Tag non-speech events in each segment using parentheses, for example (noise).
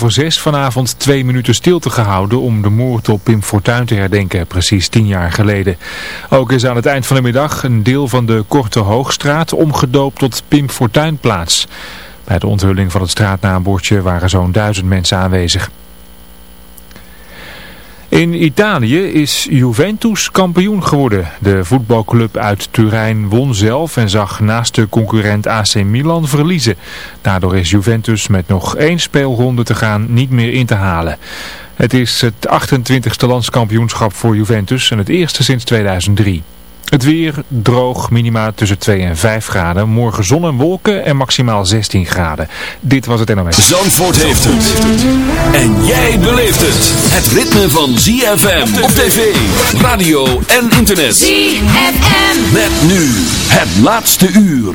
Voor zes vanavond twee minuten stilte gehouden om de moord op Pim Fortuyn te herdenken, precies tien jaar geleden. Ook is aan het eind van de middag een deel van de Korte Hoogstraat omgedoopt tot Pim Fortuynplaats. Bij de onthulling van het straatnaambordje waren zo'n duizend mensen aanwezig. In Italië is Juventus kampioen geworden. De voetbalclub uit Turijn won zelf en zag naast de concurrent AC Milan verliezen. Daardoor is Juventus met nog één speelronde te gaan niet meer in te halen. Het is het 28e landskampioenschap voor Juventus en het eerste sinds 2003. Het weer droog, minima tussen 2 en 5 graden. Morgen zon en wolken en maximaal 16 graden. Dit was het NOS. Zandvoort heeft het. En jij beleeft het. Het ritme van ZFM op tv, radio en internet. ZFM. Met nu het laatste uur.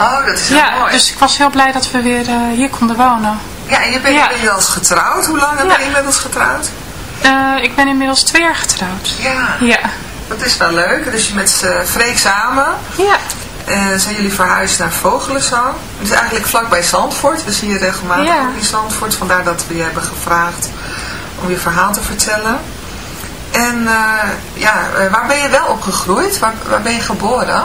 Oh, dat is heel Ja, mooi. dus ik was heel blij dat we weer eh, hier konden wonen. Ja, en je bent Ja. inmiddels getrouwd. Hoe lang Ja. ben je inmiddels getrouwd? Eh, ik ben inmiddels twee jaar getrouwd. Ja, Ja. dat is wel leuk. Dus je met uh, Freek samen Ja. eh, zijn jullie verhuisd naar Vogelenzang. Het is eigenlijk vlakbij Zandvoort. We zien je regelmatig Ja. ook in Zandvoort. Vandaar dat we je hebben gevraagd om je verhaal te vertellen. En eh, ja, eh, waar ben je wel opgegroeid? Waar, waar ben je geboren?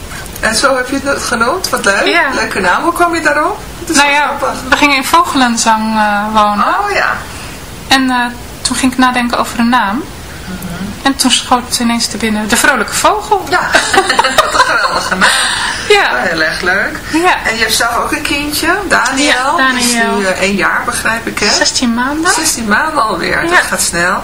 En zo heb je het genoemd. Wat leuk. Ja. Leuke naam. Hoe kwam je daarop? Nou ja, we gingen in Vogelenzang wonen. Oh ja. En toen ging ik nadenken over een naam. Mm -hmm. En toen schoot het ineens te binnen. De Vrolijke Vogel. Ja, (laughs) wat een geweldige naam. Ja. Oh, heel erg leuk. Ja. En je hebt zelf ook een kindje, Daniel. Ja, Daniel. Die is nu uh, één jaar, begrijp ik, hè? 16 maanden. 16 maanden alweer, ja. dat gaat snel.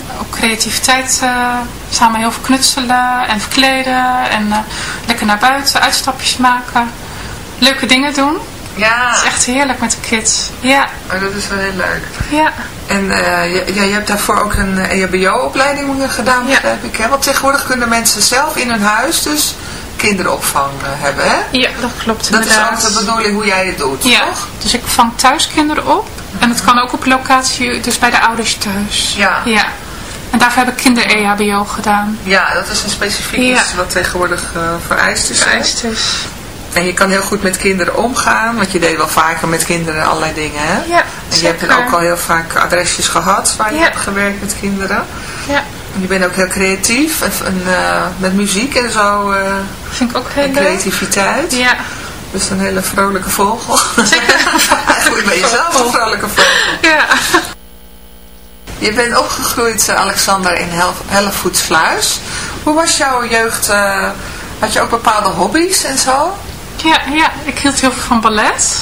ook creativiteit uh, samen heel veel knutselen en verkleden. En uh, lekker naar buiten, uitstapjes maken. Leuke dingen doen. Ja. Het is echt heerlijk met de kids. Ja. Oh, dat is wel heel leuk. Ja. En uh, je, ja, je hebt daarvoor ook een EHBO-opleiding gedaan, begrijp ik. Hè? Want tegenwoordig kunnen mensen zelf in hun huis dus kinderopvang hebben, hè? Ja, dat klopt Dat inderdaad. is ook de bedoeling hoe jij het doet, ja. toch? Dus ik vang thuis kinderen op. En het kan ook op locatie, dus bij de ouders thuis. Ja. Ja. En daarvoor heb ik kinder-EHBO gedaan. Ja, dat is een specifiek iets wat tegenwoordig uh, vereist is. hè? Vereist is. En je kan heel goed met kinderen omgaan, want je deed wel vaker met kinderen allerlei dingen, hè? Ja, En je hebt ook al heel vaak adresjes gehad waar je hebt gewerkt met kinderen. Ja, En je bent ook heel creatief, en, uh, met muziek en zo, uh, vind ik ook heel en leuk. creativiteit. Ja, Dus een hele vrolijke vogel. zeker. (laughs) Eigenlijk ben je zelf een vrolijke vogel. ja. Je bent opgegroeid, eh, Alexander, in Hel Hellevoetsluis. Hoe was jouw jeugd? Uh, had je ook bepaalde hobby's en zo? Ja, ja, ik hield heel veel van ballet.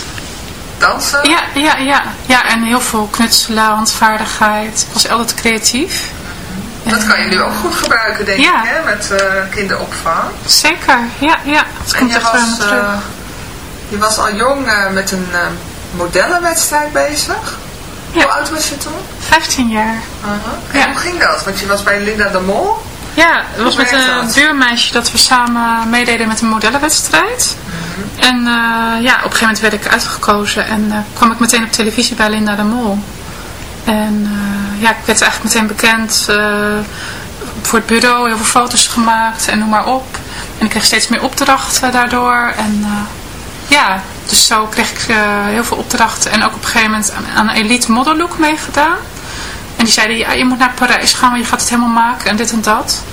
Dansen? Ja, ja, ja. Ja, en heel veel knutselen, handvaardigheid. Ik was altijd creatief. Dat kan je nu ook goed gebruiken, denk Ja. ik, hè? met uh, kinderopvang. Zeker, ja, ja. Het En komt je echt was, terug. uh, je was al jong met een modellenwedstrijd bezig. Ja. Hoe oud was je toen? 15 jaar. -huh. En Ja. hoe ging dat? Want je was bij Linda de Mol. Ja, het was met een dat? buurmeisje dat we samen meededen met een modellenwedstrijd. Mhm. En uh, ja, op een gegeven moment werd ik uitgekozen en uh, kwam ik meteen op televisie bij Linda de Mol. En uh, ja, ik werd eigenlijk meteen bekend voor het bureau, heel veel foto's gemaakt en noem maar op. En ik kreeg steeds meer opdrachten daardoor. En ja, dus zo kreeg ik heel veel opdrachten en ook op een gegeven moment aan een Elite Model Look meegedaan. En die zeiden, ja, je moet naar Parijs gaan, want je gaat het helemaal maken en dit en dat.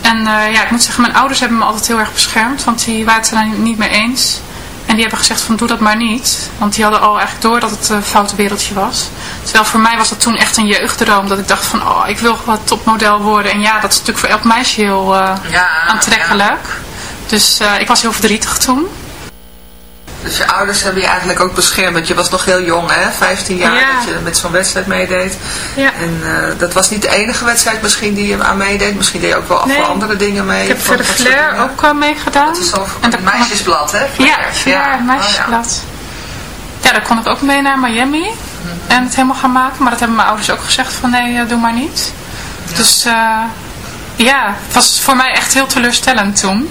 En uh, ja, ik moet zeggen, mijn ouders hebben me altijd heel erg beschermd, want die waren het er niet mee eens. En die hebben gezegd van, doe dat maar niet. Want die hadden al eigenlijk door dat het een foute wereldje was. Terwijl voor mij was dat toen echt een jeugddroom, dat ik dacht van, oh, ik wil wat topmodel worden. En ja, dat is natuurlijk voor elk meisje heel uh, ja, aantrekkelijk. Ja. Dus uh, ik was heel verdrietig toen. Dus je ouders hebben je eigenlijk ook beschermd, want je was nog heel jong, hè? 15 jaar Ja. dat je met zo'n wedstrijd meedeed. Ja. En uh, dat was niet de enige wedstrijd misschien die je aan meedeed. Misschien deed je ook wel Nee. voor andere dingen mee. Ik heb voor de Flair ook uh, meegedaan. Dat is En ik- meisjesblad, hè? Ja, Flair. Flair, het meisjesblad. ja. daar kon ik ook mee naar Miami. Mhm. En het helemaal gaan maken. Maar dat hebben mijn ouders ook gezegd van nee, uh, doe maar niet. Dus uh, ja, het was voor mij echt heel teleurstellend toen.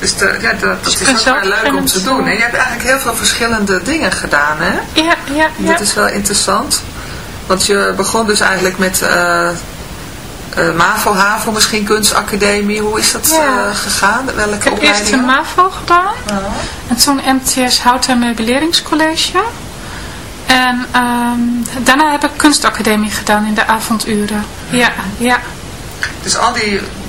Dus de, ja, dat, dat Dus is ook wel leuk om te doen. Hè? Je hebt eigenlijk heel veel verschillende dingen gedaan, hè? Ja, ja, ja. Dat is wel interessant. Want je begon dus eigenlijk met uh, uh, MAVO, HAVO, misschien kunstacademie. Hoe is dat ja. uh, gegaan? Welke ik heb eerst een MAVO gedaan. En toen MTS Hout en Meubileringscollege. En um, daarna heb ik kunstacademie gedaan in de avonduren. Ja, ja. Dus al die,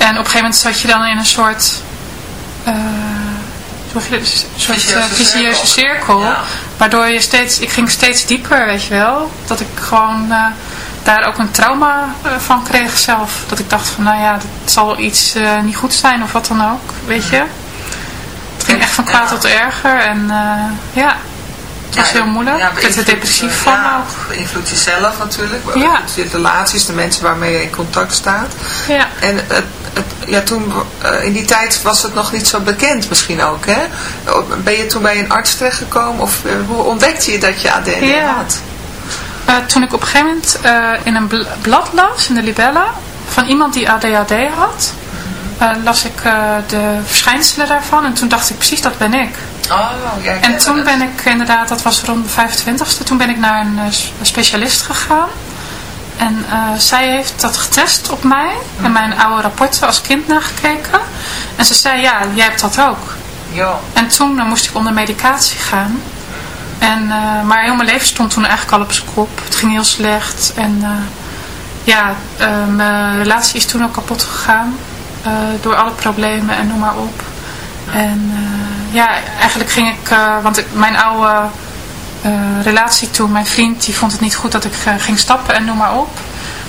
En op een gegeven moment zat je dan in een soort... Uh, een soort uh, vicieuze cirkel. Waardoor je steeds, ik ging steeds dieper, weet je wel. Dat ik gewoon uh, daar ook een trauma van kreeg zelf. Dat ik dacht van, nou ja, dat zal iets niet goed zijn of wat dan ook, weet je. Het ging echt van kwaad tot erger en ja... Het was heel moeilijk. Ja, ik werd er depressief van ja, beïnvloedt jezelf natuurlijk. Ja. Je relaties, de mensen waarmee je in contact staat. Ja. En het ja, toen, uh, in die tijd was het nog niet zo bekend misschien ook, hè? Ben je toen bij een arts terechtgekomen of uh, hoe ontdekte je dat je ADHD ja. had? Uh, toen ik op een gegeven moment in een blad las, in de Libella, van iemand die ADHD had, las ik de verschijnselen daarvan en toen dacht ik precies, dat ben ik. Oh, ja, en toen ben ik inderdaad, dat was rond de 25ste, toen ben ik naar een specialist gegaan. En uh, zij heeft dat getest op mij en mijn oude rapporten als kind nagekeken. En ze zei, ja, jij hebt dat ook. Ja. En toen uh, moest ik onder medicatie gaan. En, uh, maar heel mijn leven stond toen eigenlijk al op zijn kop. Het ging heel slecht. En ja, mijn relatie is toen ook kapot gegaan. door alle problemen en noem maar op. En ja, eigenlijk ging ik, want ik, mijn oude relatie toen. Mijn vriend die vond het niet goed dat ik uh, ging stappen en noem maar op.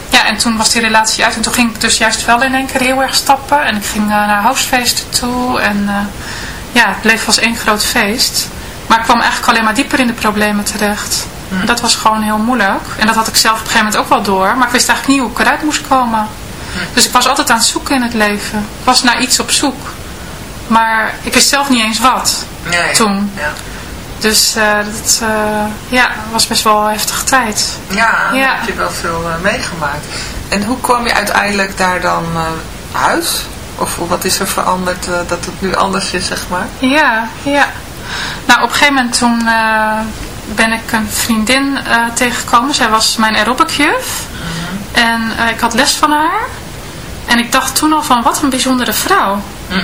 Ja, en toen was die relatie uit en toen ging ik dus juist wel in één keer heel erg stappen. En ik ging uh, naar housefeesten toe en ja, het bleef als één groot feest. Maar ik kwam eigenlijk alleen maar dieper in de problemen terecht. En dat was gewoon heel moeilijk. En dat had ik zelf op een gegeven moment ook wel door. Maar ik wist eigenlijk niet hoe ik eruit moest komen. Dus ik was altijd aan het zoeken in het leven. Ik was naar iets op zoek. Maar ik wist zelf niet eens wat. Nee, toen. Ja. Dus uh, dat uh, ja, was best wel een heftige tijd. Ja, ja. heb je wel veel uh, meegemaakt. En hoe kwam je uiteindelijk daar dan uit? Of wat is er veranderd dat het nu anders is, zeg maar? Ja, ja. Nou, op een gegeven moment toen ben ik een vriendin tegengekomen. Zij was mijn aerobicjuf. Mm En ik had les van haar. En ik dacht toen al van, wat een bijzondere vrouw. Mm.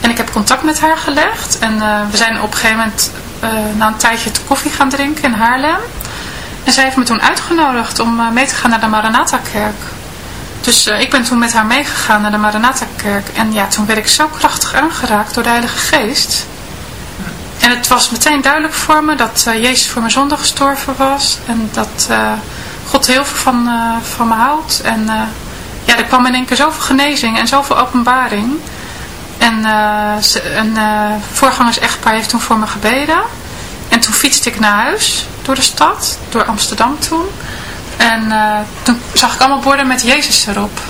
En ik heb contact met haar gelegd. En we zijn op een gegeven moment uh, na een tijdje te koffie gaan drinken in Haarlem. En zij heeft me toen uitgenodigd om uh, mee te gaan naar de Maranatha-kerk. Dus uh, ik ben toen met haar meegegaan naar de Maranatha-kerk. En ja, toen werd ik zo krachtig aangeraakt door de Heilige Geest. En het was meteen duidelijk voor me dat Jezus voor mijn zonde gestorven was. En dat God heel veel van, van me houdt. En ja, er kwam in één keer zoveel genezing en zoveel openbaring. En uh, een uh, voorgangers-echtpaar heeft toen voor me gebeden. En toen fietste ik naar huis door de stad, door Amsterdam toen. En uh, toen zag ik allemaal borden met Jezus erop.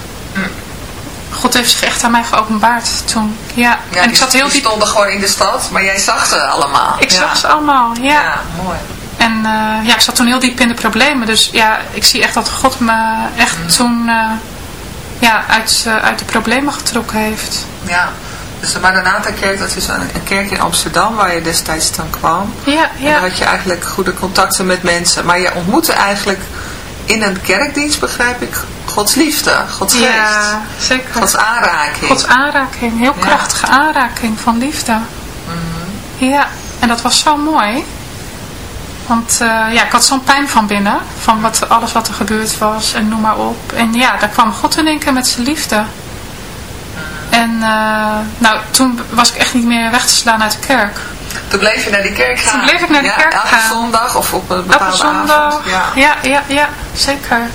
God heeft zich echt aan mij geopenbaard toen. Ja, en ik zat heel diep... stonden gewoon in de stad, maar jij zag ze allemaal. Ik zag ze allemaal, ja. Ja, mooi. En uh, ja, ik zat toen heel diep in de problemen. Dus ja, ik zie echt dat God me echt mm. toen ja, uit, uit de problemen getrokken heeft. Ja, dus de Maranatha-kerk, dat is een, kerk in Amsterdam waar je destijds dan kwam. Ja, ja. En daar had je eigenlijk goede contacten met mensen. Maar je ontmoette eigenlijk in een kerkdienst, begrijp ik, Gods liefde, Gods geest. Ja, zeker. Gods aanraking. Gods aanraking, heel krachtige aanraking van liefde. Mm Ja, en dat was zo mooi. Want uh, ja, ik had zo'n pijn van binnen, van wat, alles wat er gebeurd was en noem maar op. En ja, daar kwam God in één keer met zijn liefde. En uh, nou, toen was ik echt niet meer weg te slaan uit de kerk. Toen bleef je naar die kerk gaan? Toen bleef ik naar de ja, kerk elke gaan. Elke zondag of op een bepaalde elke zondag, avond? Ja. ja, ja, ja, zeker.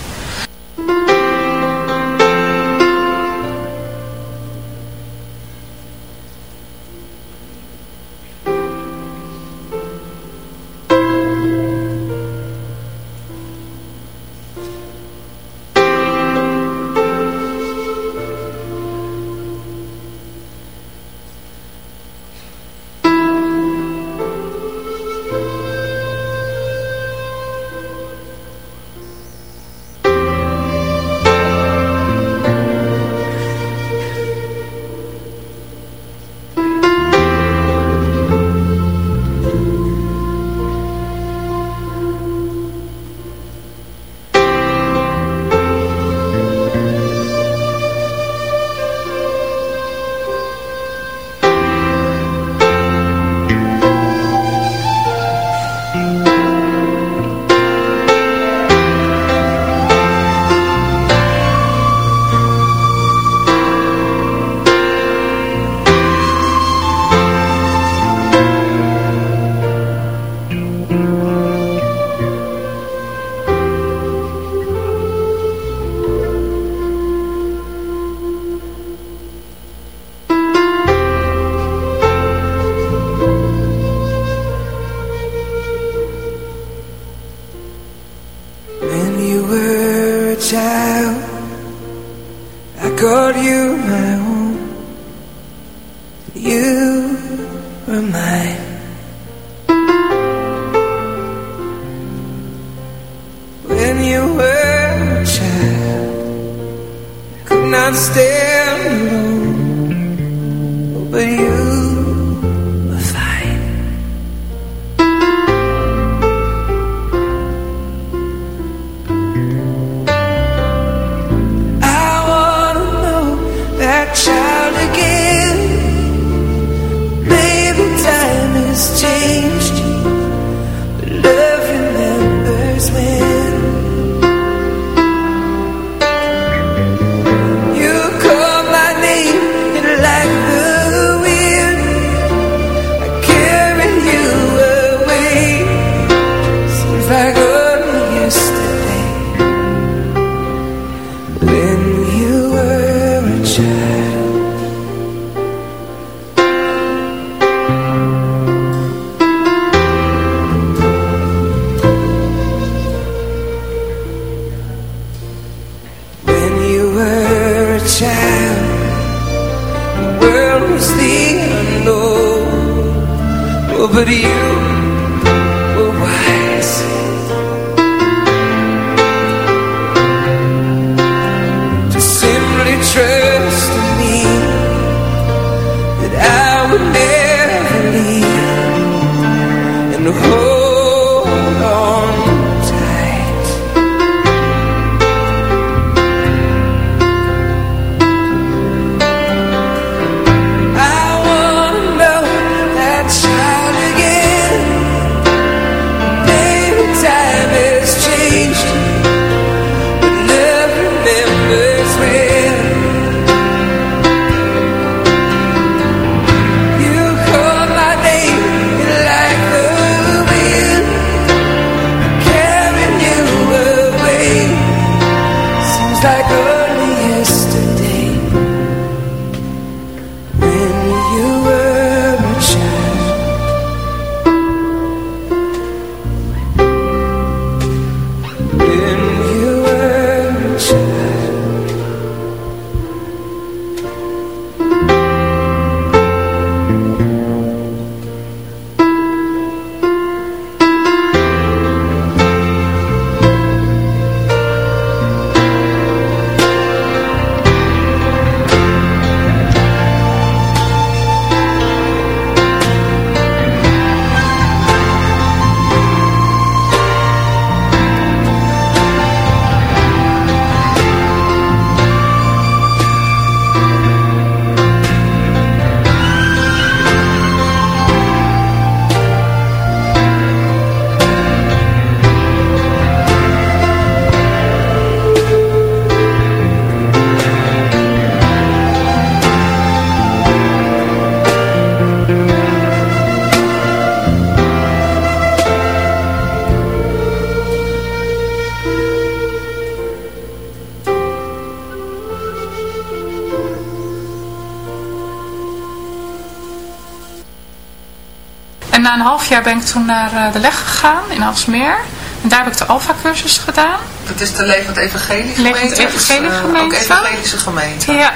Na een half jaar ben ik toen naar de leg gegaan in Alsmeer. En daar heb ik de Alpha-cursus gedaan. Dat is de Levend Evangelie gemeente? Levend Evangelie gemeente. ook evangelische gemeente? Ja.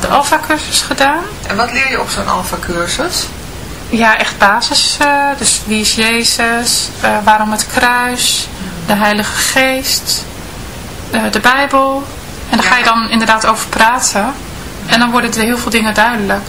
De Alpha-cursus gedaan. En wat leer je op zo'n Alpha-cursus? Ja, echt basis. Uh, dus wie is Jezus? Waarom het kruis? De Heilige Geest? De Bijbel? En daar ga je dan inderdaad over praten. En dan worden er heel veel dingen duidelijk.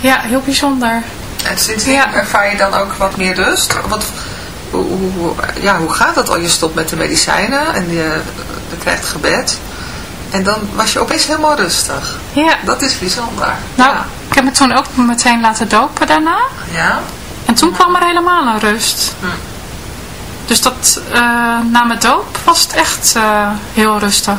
Ja, heel bijzonder. En sindsdien ja. ervaar je dan ook wat meer rust? Wat, hoe, hoe, ja, hoe gaat dat al? Je stopt met de medicijnen en je, je krijgt gebed. En dan was je opeens helemaal rustig. Ja. Dat is bijzonder. Nou, ja. ik heb me toen ook meteen laten dopen daarna. Ja. En toen kwam er helemaal een rust. Hm. Dus dat, uh, na mijn doop was het echt uh, heel rustig.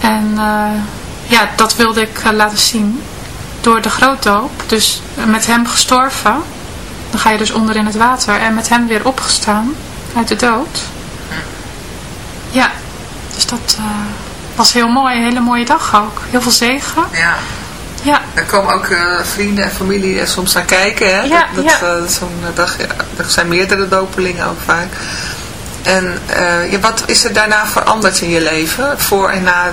En ja, dat wilde ik laten zien door de grootdoop. Dus met hem gestorven. Dan ga je dus onder in het water. En met hem weer opgestaan uit de dood. Ja, dus dat was heel mooi, een hele mooie dag ook. Heel veel zegen. Ja. Ja. Er komen ook uh, vrienden en familie soms naar kijken. Hè? Ja, dat, ja. Uh, Zo'n dag, ja, er zijn meerdere dopelingen ook vaak. En uh, wat is er daarna veranderd in je leven? Voor en na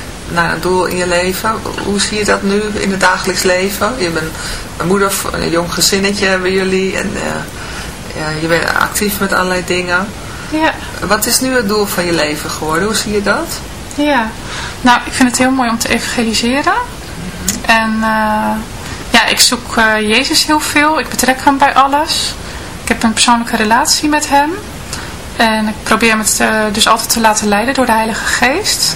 naar een doel in je leven. Hoe zie je dat nu in het dagelijks leven? Je bent een moeder, een jong gezinnetje hebben jullie. En uh, ja, je bent actief met allerlei dingen. Ja, Wat is nu het doel van je leven geworden? Hoe zie je dat? ja. Nou, ik vind het heel mooi om te evangeliseren. En eh, ja, ik zoek eh, Jezus heel veel. Ik betrek hem bij alles. Ik heb een persoonlijke relatie met hem. En ik probeer me dus altijd te laten leiden door de Heilige Geest.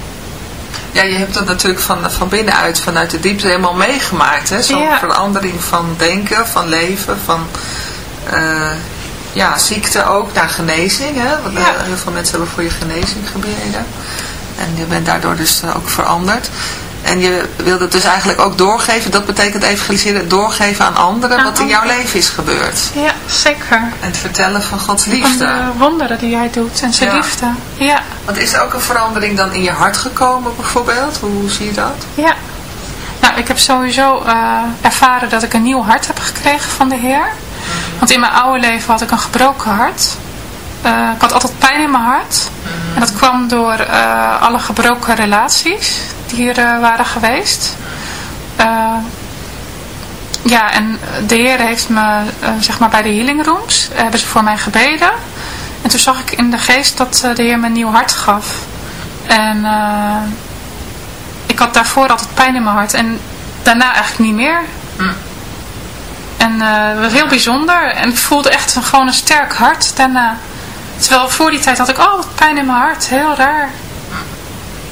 Ja, je hebt dat natuurlijk van, van binnenuit, vanuit de diepte helemaal meegemaakt. hè? Zo'n Ja. verandering van denken, van leven, van eh, ja, ziekte ook naar genezing. Hè? Want eh, Ja. heel veel mensen hebben voor je genezing gebeden. En je bent daardoor dus eh, ook veranderd. En je wilde het dus eigenlijk ook doorgeven, dat betekent evangeliseren, doorgeven aan anderen Aan wat in jouw leven is gebeurd. Ja, zeker. En het vertellen van Gods Van liefde. de wonderen die hij doet en zijn Ja. liefde. Ja, Want is er ook een verandering dan in je hart gekomen bijvoorbeeld? Hoe zie je dat? ja. Nou, ik heb sowieso eh, ervaren dat ik een nieuw hart heb gekregen van de Heer. Want in mijn oude leven had ik een gebroken hart. Eh, ik had altijd pijn in mijn hart. En dat kwam door eh, alle gebroken relaties die er eh, waren geweest. Eh, ja, en de Heer heeft me, eh, zeg maar bij de healing rooms, hebben ze voor mij gebeden. En toen zag ik in de geest dat de Heer me een nieuw hart gaf. En ik had daarvoor altijd pijn in mijn hart. En daarna eigenlijk niet meer. En eh, het was heel bijzonder. En ik voelde echt gewoon een sterk hart daarna. Terwijl voor die tijd had ik altijd pijn in mijn hart. Heel raar.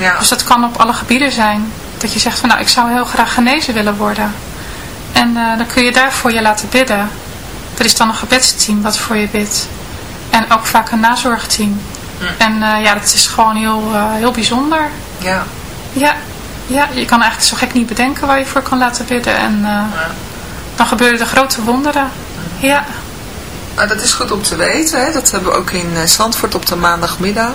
Ja, Dus dat kan op alle gebieden zijn. Dat je zegt van nou ik zou heel graag genezen willen worden. En eh, dan kun je daarvoor je laten bidden. Er is dan een gebedsteam wat voor je bidt. En ook vaak een nazorgteam. En eh, ja, dat is gewoon heel, eh, heel bijzonder. ja. Ja, ja, je kan eigenlijk zo gek niet bedenken waar je voor kan laten bidden. En dan gebeuren er grote wonderen. Ja, Nou, dat is goed om te weten. Hè? Dat hebben we ook in Zandvoort op de maandagmiddag.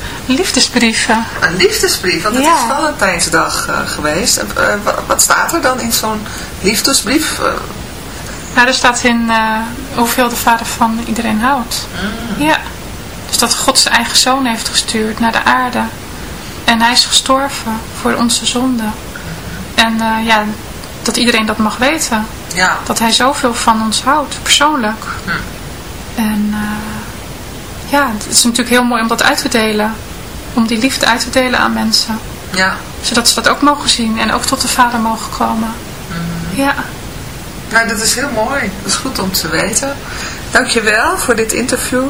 Liefdesbrieven. Een liefdesbrief, want het Ja. is Valentijnsdag eh, geweest. En, eh, wa- wat staat er dan in zo'n liefdesbrief? Eh, Nou, er staat in eh, hoeveel de vader van iedereen houdt. Ja. Dus dat God zijn eigen zoon heeft gestuurd naar de aarde. En hij is gestorven voor onze zonde. En eh, ja, dat iedereen dat mag weten. ja, Dat hij zoveel van ons houdt, persoonlijk. En eh, ja, het is natuurlijk heel mooi om dat uit te delen. Om die liefde uit te delen aan mensen. ja. Zodat ze dat ook mogen zien en ook tot de vader mogen komen. Ja. Nou, dat is heel mooi. Dat is goed om te weten. Dankjewel voor dit interview.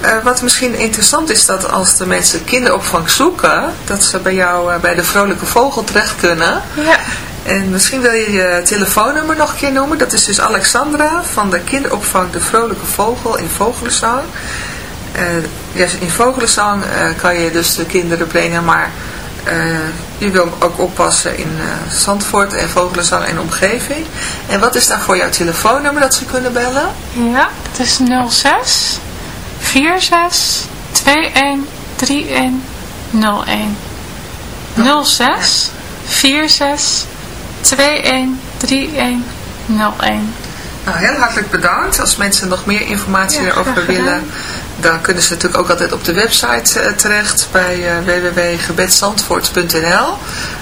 Eh, wat misschien interessant is dat als de mensen kinderopvang zoeken, dat ze bij jou eh, bij de Vrolijke Vogel terecht kunnen. Ja. En misschien wil je je telefoonnummer nog een keer noemen. Dat is dus Alexandra van de kinderopvang De Vrolijke Vogel in Vogelenzang. Eh, ja, in Vogelenzang eh, kan je dus de kinderen brengen, maar eh, je wil ook oppassen in eh, Zandvoort en Vogelenzang en omgeving. En wat is daar voor jouw telefoonnummer dat ze kunnen bellen? Ja, het is 06 46 21 31 01. 06 46 21 31 01. Nou, heel hartelijk bedankt. Als mensen nog meer informatie Ja, erover willen, dan kunnen ze natuurlijk ook altijd op de website eh, terecht bij www.gebedsandvoort.nl.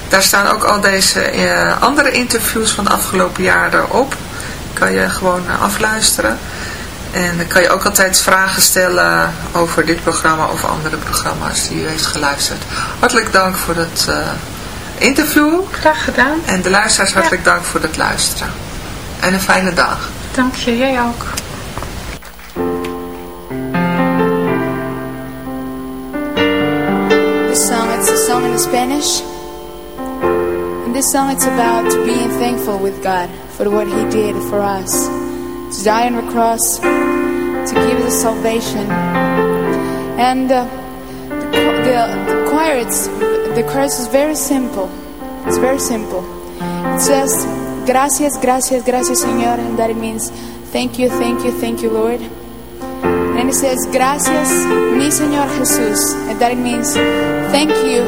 Daar staan ook al deze eh, andere interviews van de afgelopen jaren op. Kan je gewoon afluisteren. En dan kan je ook altijd vragen stellen over dit programma of andere programma's die u heeft geluisterd. Hartelijk dank voor het interview. Graag gedaan. En de luisteraars hartelijk dank voor het luisteren. En een fijne dag. Dank je, jij ook. This song, it's a song in Spanish. And this song, it's about being thankful with God for what He did for us. To die on the cross, to give us salvation. And uh, the, the, the choir, it's, the chorus is very simple. It's very simple. It says, gracias, gracias, gracias, Señor. And that it means, thank you, thank you, thank you, Lord. And it says, gracias, mi Señor Jesús. And that means, thank you,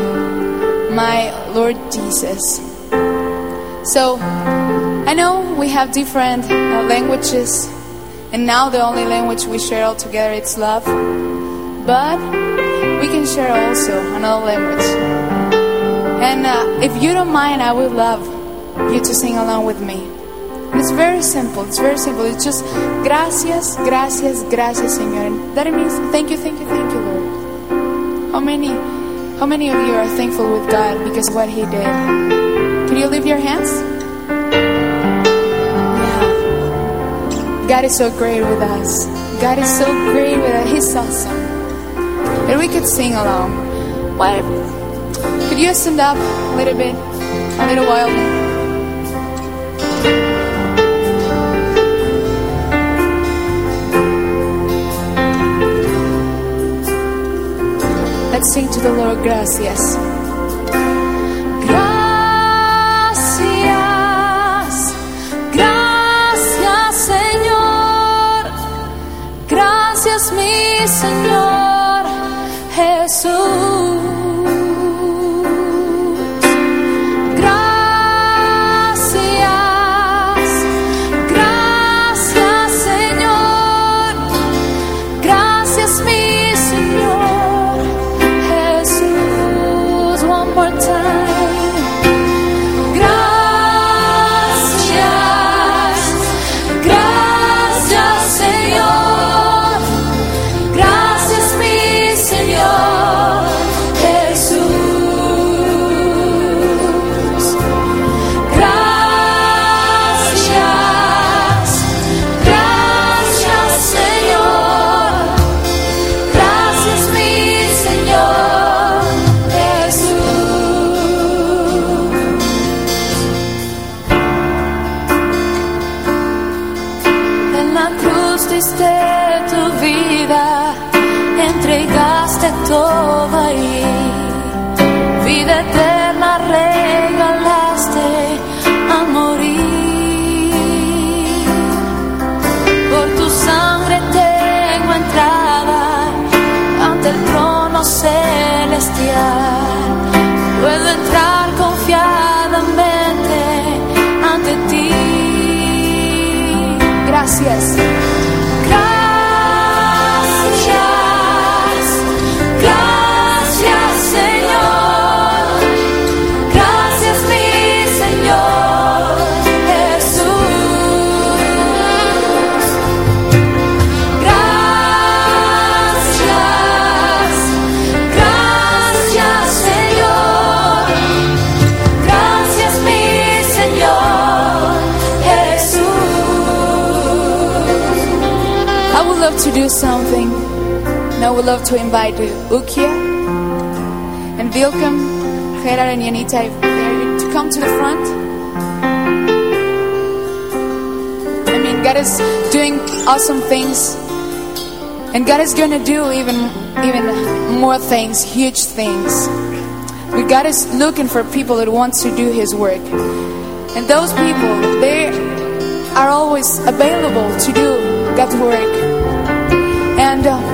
my Lord Jesus. So, I know we have different uh, languages. And now the only language we share all together is love. But we can share also another language. And uh, if you don't mind, I would love you to sing along with me. It's very simple. It's very simple. It's just gracias, gracias, gracias, Señor. That means thank you, thank you, thank you, Lord. How many, how many of you are thankful with God because of what He did? Can you lift your hands? Yeah. God is so great with us. God is so great with us. He's awesome. And we could sing along. Why? Could you stand up a little bit, a little while? Sing to the Lord, gracias. Gracias, gracias Señor, gracias mi Señor would love to invite Ukia and Vilcom, Gerard and Yanita to come to the front. I mean, God is doing awesome things. And God is going to do even, even more things, huge things. But God is looking for people that want to do His work. And those people, they are always available to do God's work. And uh,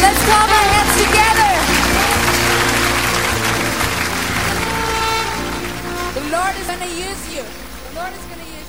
Let's our hands together. The Lord is going to use you. The Lord is going to use you.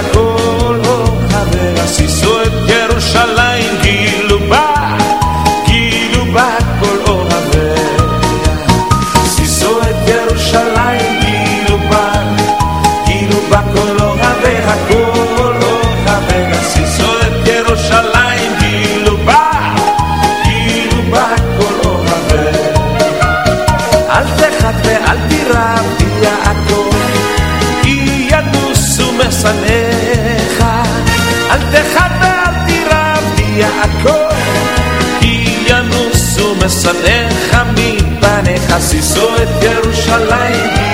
corazón. Jezus zal.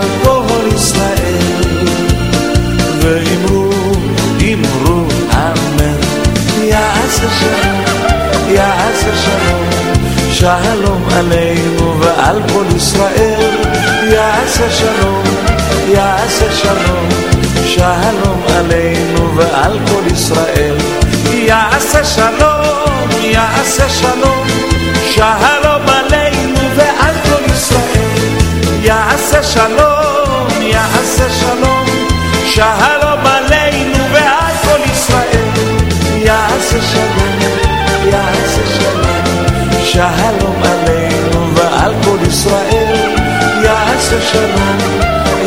על כל ישראל ואמרו, אמרו אמן יעשה שלום, יעשה שלום שלום עלינו ועל כל ישראל יעשה שלום, יעשה שלום שלום עלינו ועל כל ישראל יעשה שלום, יעשה שלום שלום עלינו ועל כל ישראל יעשה שלום شر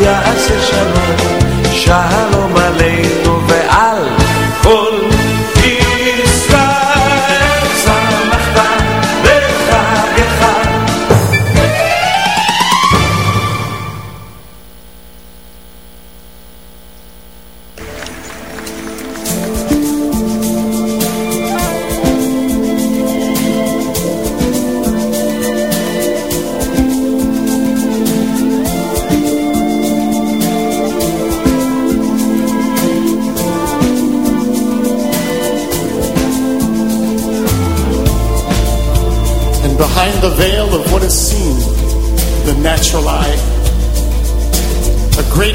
يا أسر شر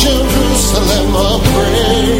Jerusalem, I pray.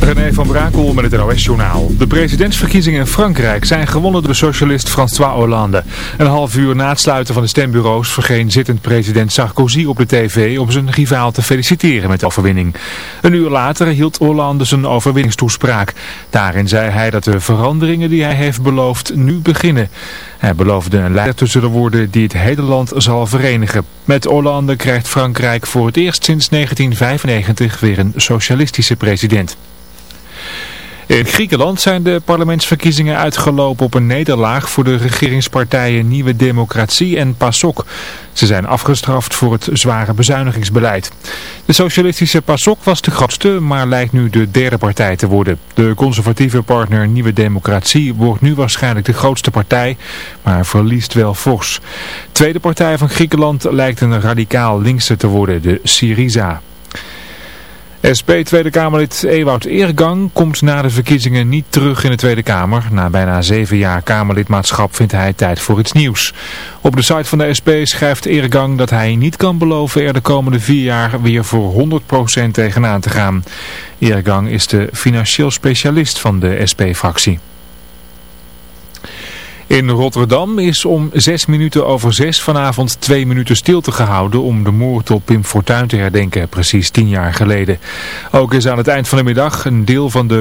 René van Brakel met het NOS-journaal. De presidentsverkiezingen in Frankrijk zijn gewonnen door socialist François Hollande. Een half uur na het sluiten van de stembureaus vergeen zittend president Sarkozy op de tv om zijn rivaal te feliciteren met de overwinning. Een uur later hield Hollande zijn overwinningstoespraak. Daarin zei hij dat de veranderingen die hij heeft beloofd nu beginnen. Hij beloofde een leider tussen de woorden die het hele land zal verenigen. Met Hollande krijgt Frankrijk voor het eerst sinds 1995 weer een socialistische president. In Griekenland zijn de parlementsverkiezingen uitgelopen op een nederlaag voor de regeringspartijen Nieuwe Democratie en PASOK. Ze zijn afgestraft voor het zware bezuinigingsbeleid. De socialistische PASOK was de grootste, maar lijkt nu de derde partij te worden. De conservatieve partner Nieuwe Democratie wordt nu waarschijnlijk de grootste partij, maar verliest wel fors. Tweede partij van Griekenland lijkt een radicaal linkse te worden, de Syriza. SP Tweede Kamerlid Ewout Eergang komt na de verkiezingen niet terug in de Tweede Kamer. Na bijna zeven jaar Kamerlidmaatschap vindt hij tijd voor iets nieuws. Op de site van de SP schrijft Eergang dat hij niet kan beloven er de komende vier jaar weer voor 100% tegenaan te gaan. Eergang is de financieel specialist van de SP-fractie. In Rotterdam is om zes minuten over zes vanavond twee minuten stilte gehouden om de moord op Pim Fortuyn te herdenken, precies tien jaar geleden. Ook is aan het eind van de middag een deel van de